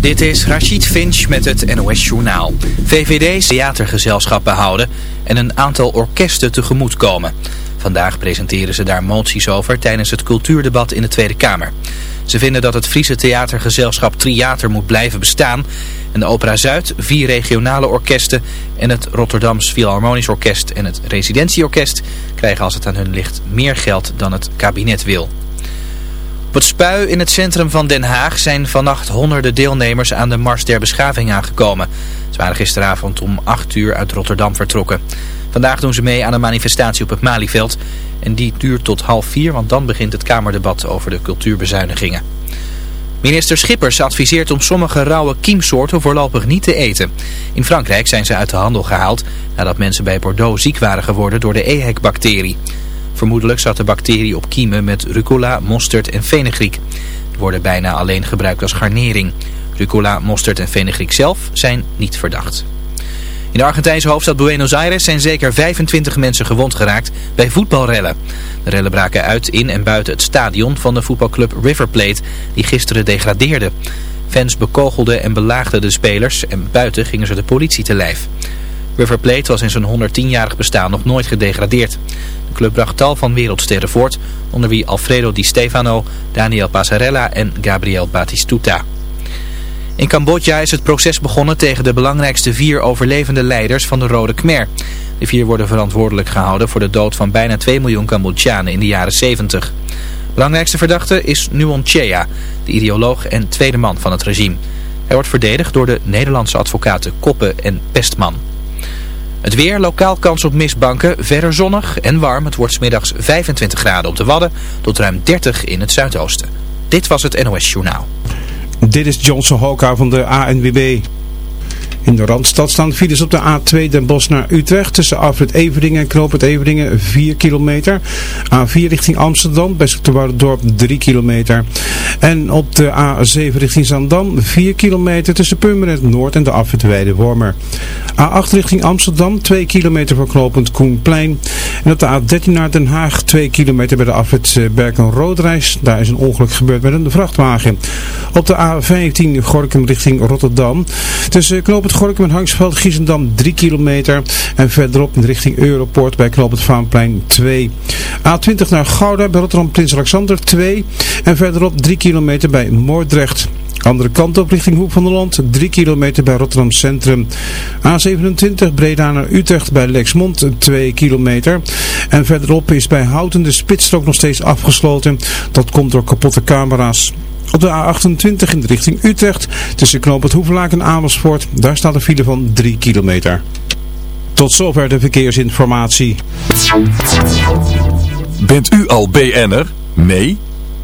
Dit is Rachid Finch met het NOS Journaal. VVD's theatergezelschap behouden en een aantal orkesten tegemoet komen. Vandaag presenteren ze daar moties over tijdens het cultuurdebat in de Tweede Kamer. Ze vinden dat het Friese theatergezelschap Triater moet blijven bestaan... en de Opera Zuid, vier regionale orkesten en het Rotterdams Philharmonisch Orkest en het Residentieorkest... krijgen als het aan hun ligt meer geld dan het kabinet wil. Op het Spui in het centrum van Den Haag zijn vannacht honderden deelnemers aan de Mars der Beschaving aangekomen. Ze waren gisteravond om 8 uur uit Rotterdam vertrokken. Vandaag doen ze mee aan een manifestatie op het Malieveld. En die duurt tot half vier, want dan begint het Kamerdebat over de cultuurbezuinigingen. Minister Schippers adviseert om sommige rauwe kiemsoorten voorlopig niet te eten. In Frankrijk zijn ze uit de handel gehaald nadat mensen bij Bordeaux ziek waren geworden door de EHEC-bacterie. Vermoedelijk zat de bacterie op kiemen met rucola, mosterd en fenugreek. Die worden bijna alleen gebruikt als garnering. Rucola, mosterd en fenugreek zelf zijn niet verdacht. In de Argentijnse hoofdstad Buenos Aires zijn zeker 25 mensen gewond geraakt bij voetbalrellen. De rellen braken uit in en buiten het stadion van de voetbalclub River Plate, die gisteren degradeerde. Fans bekogelden en belaagden de spelers en buiten gingen ze de politie te lijf. River Plate was in zijn 110-jarig bestaan nog nooit gedegradeerd. Club bracht tal van wereldsterren voort, onder wie Alfredo Di Stefano, Daniel Passarella en Gabriel Batistuta. In Cambodja is het proces begonnen tegen de belangrijkste vier overlevende leiders van de Rode Khmer. De vier worden verantwoordelijk gehouden voor de dood van bijna 2 miljoen Cambodjanen in de jaren 70. Belangrijkste verdachte is Nuon Chea, de ideoloog en tweede man van het regime. Hij wordt verdedigd door de Nederlandse advocaten Koppen en Pestman. Het weer, lokaal kans op mistbanken, verder zonnig en warm. Het wordt smiddags 25 graden op de Wadden tot ruim 30 in het zuidoosten. Dit was het NOS Journaal. Dit is Johnson Hoka van de ANWB. In de Randstad staan files op de A2 Den Bosch naar Utrecht tussen Afrit Everdingen en Knoopert Everdingen 4 kilometer. A4 richting Amsterdam bij Dorp 3 kilometer. En op de A7 richting Zandam 4 kilometer tussen Purmerend Noord en de Afrit Weide-Wormer. A8 richting Amsterdam 2 kilometer voor knooppunt Koenplein. En op de A13 naar Den Haag 2 kilometer bij de afrit eh, Berken-Roodreis. Daar is een ongeluk gebeurd met een vrachtwagen. Op de A15 Gorkum richting Rotterdam. Tussen knooppunt Gorkum en Hangsveld Giesendam 3 kilometer. En verderop in richting Europort bij knooppunt Vaanplein 2. A20 naar Gouda bij Rotterdam Prins Alexander 2. En verderop 3 kilometer bij Moordrecht. Andere kant op richting Hoek van Holland, 3 kilometer bij Rotterdam Centrum. A27 Breda naar Utrecht bij Lexmond, 2 kilometer. En verderop is bij Houten de spitsstrook nog steeds afgesloten. Dat komt door kapotte camera's. Op de A28 in de richting Utrecht, tussen Knoop het Hoevelaak en Amersfoort, daar staat een file van 3 kilometer. Tot zover de verkeersinformatie. Bent u al BN'er? Nee?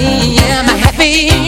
am I happy?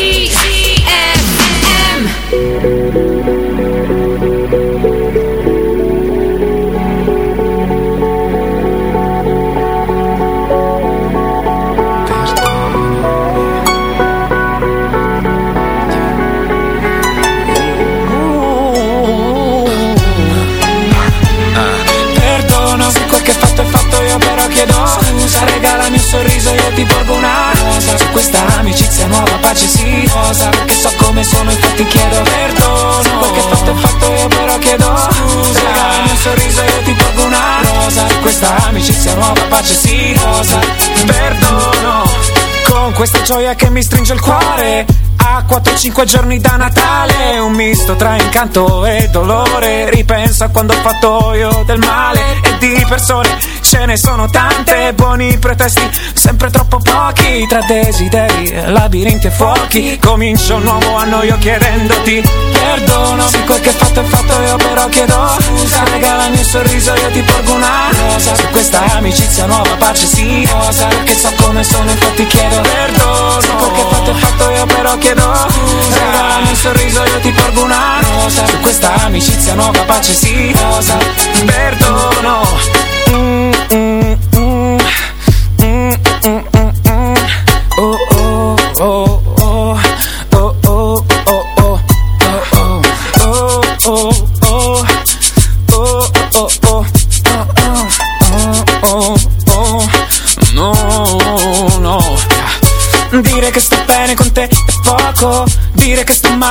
piace sì, no, che so come sono, infatti chiedo perdono. Se quel che fatto è fatto, io però chiedo scusa. Regalami un sorriso, io ti porgo una rosa. Questa amicizia nuova, pace si osa Perdono. Con questa gioia che mi stringe il cuore. A 4-5 giorni da Natale Un misto tra incanto e dolore. Ripenso a quando ho fatto io del male. E di persone ce ne sono tante Buoni pretesti sempre troppo pochi Tra desideri, labirinti e fuochi. Comincio un nuovo anno io chiedendoti Perdono Se quel che fatto è fatto io però chiedo Scusa, regalami un sorriso io ti porgo una rosa. Su questa amicizia nuova pace sì Rosa, perché so come sono infatti chiedo Perdono. Se quel che fatto è fatto io però chiedo scusa. Regalami un sorriso io ti porgo una rosa. Su questa amicizia nuova pace sì rosa. Perdono con te è poco Dire che sto male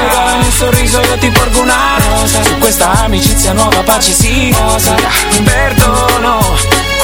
regalami un sorriso io ti porgo una rosa. Su questa amicizia nuova pace sì. Rosa. Perdono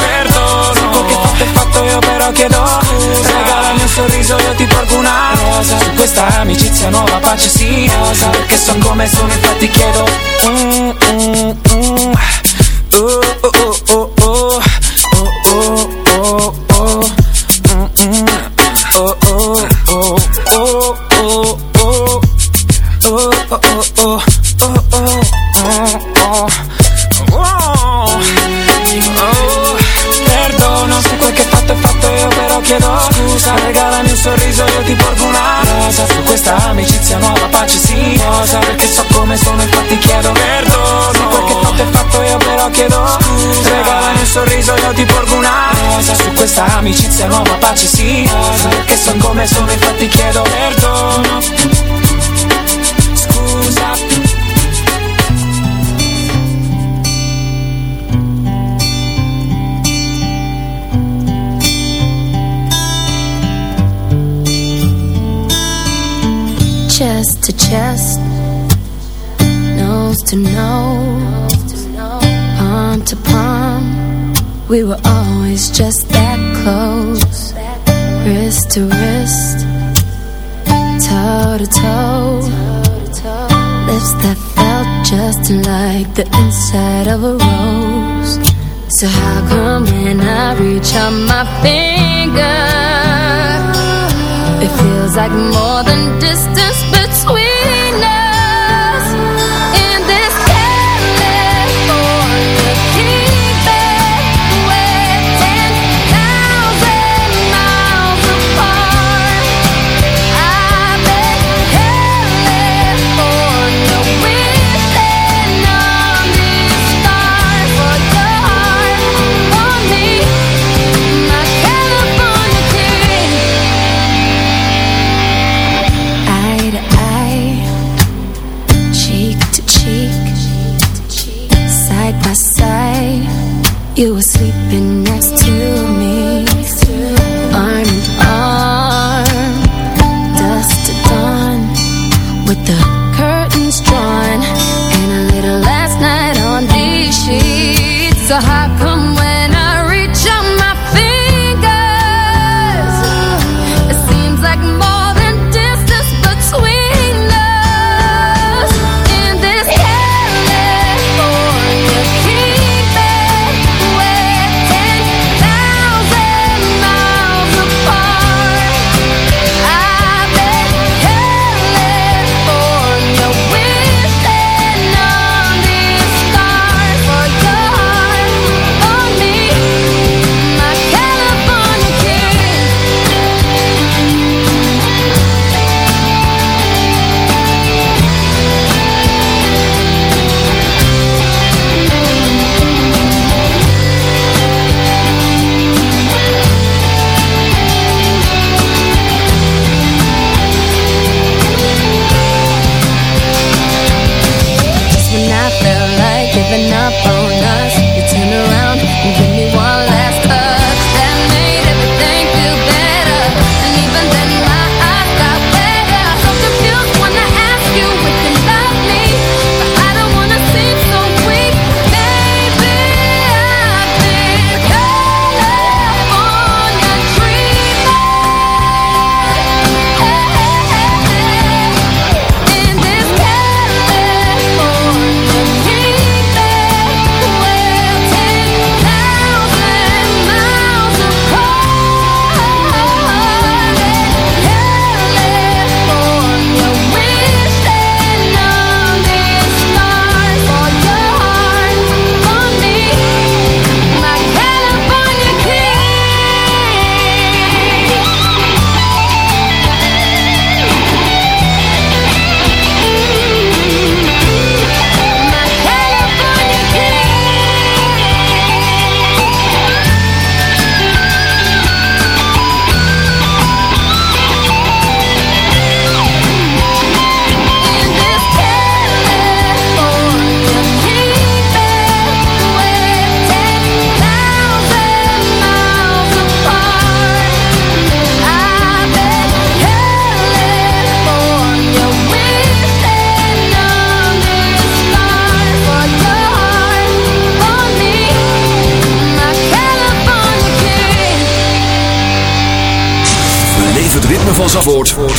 perdono. Se quel che fatto è fatto io però chiedo Scusa regalami un sorriso io ti porgo una rosa. Su questa amicizia nuova pace sì Rosa Perché so come sono infatti chiedo. Mm, mm, mm. Oh, oh, oh,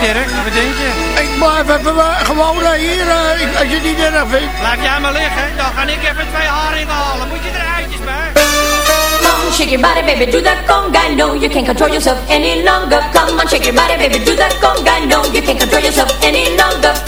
Dirk? Wat denk je? Ik maar even gewoon eh, hier, eh, als je niet eraf vindt. Laat jij maar liggen, dan ga ik even twee haringen halen. Moet je eruitjes bij? Come on, shake your body, baby, do that conga. No, you can't control yourself any longer. Come on, shake your body, baby, do that conga. No, you can't control yourself any longer.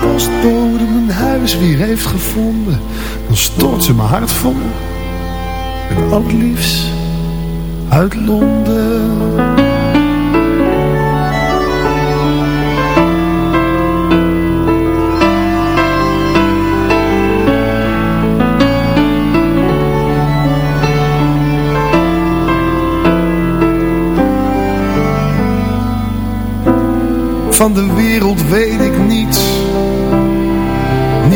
Postbode mijn huis weer heeft gevonden, dan stort ze mijn hart vol. Met al liefst uit Londen. Van de wereld weet ik niets.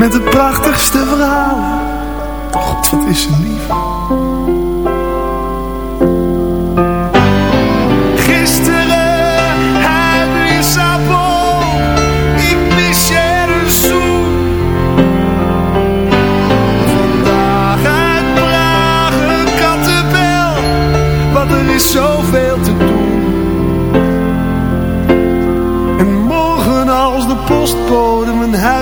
Met de prachtigste verhalen. God, wat is ze lief. Gisteren uit Lissabon. Ik mis je zoen. Vandaag uit Praag een kattenbel. Want er is zoveel te doen. En morgen als de postbode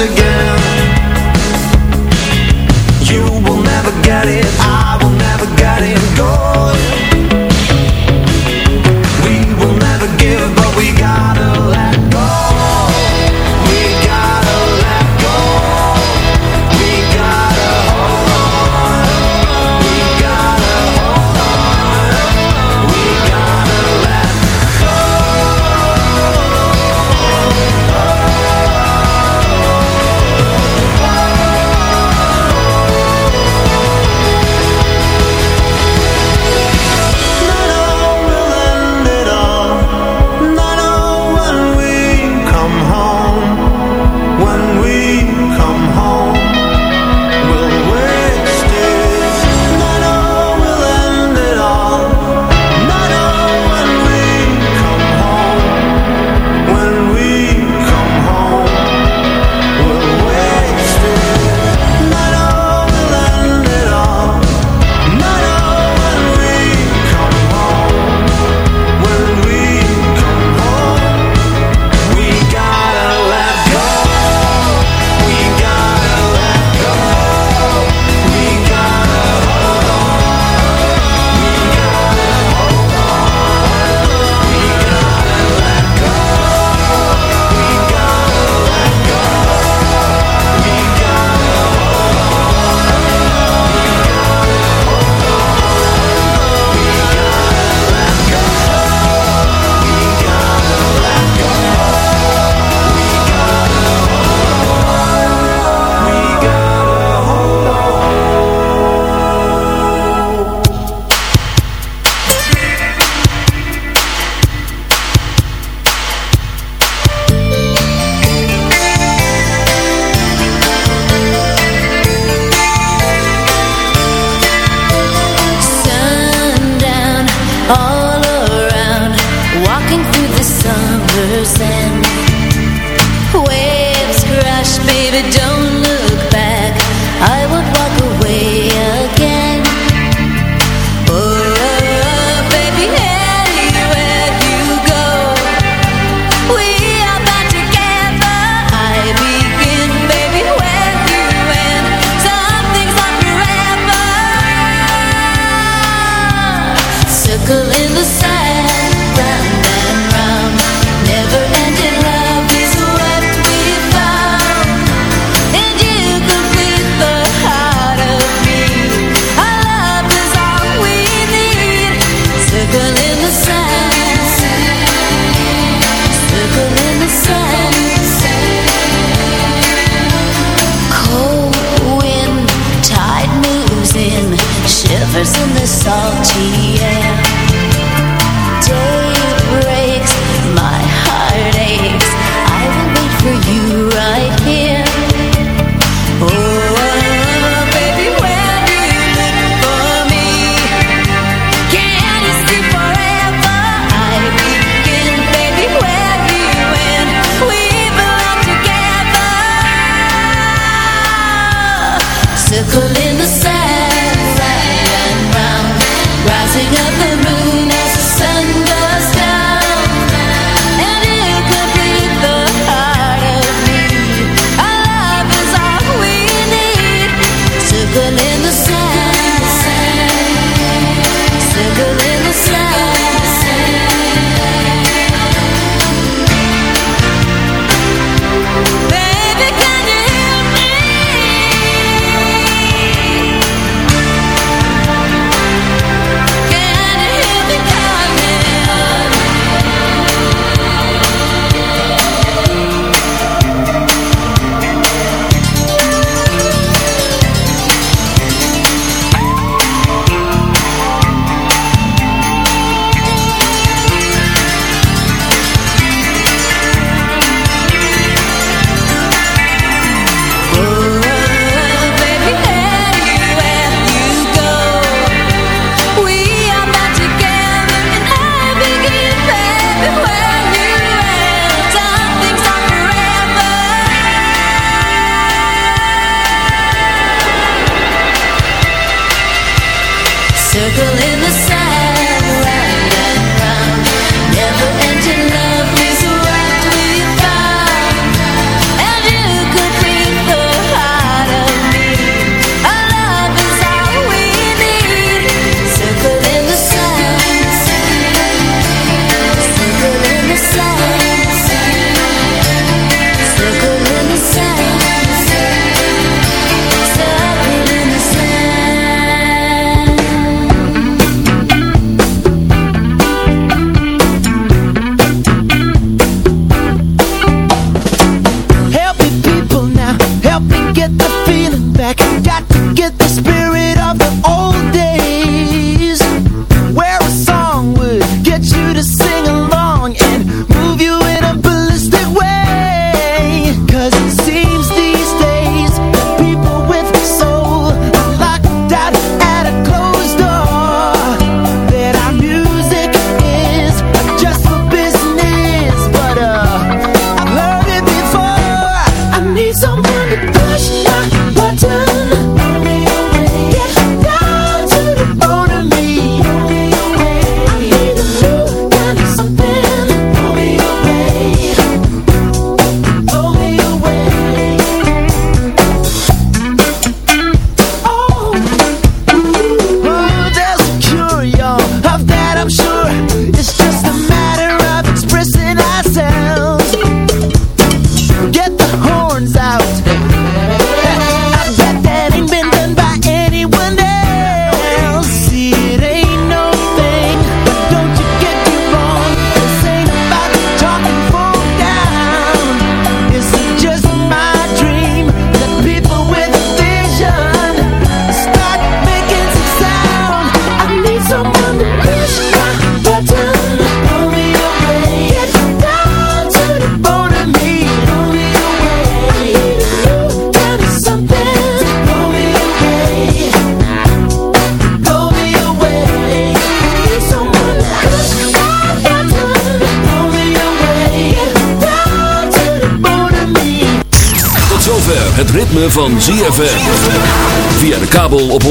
again.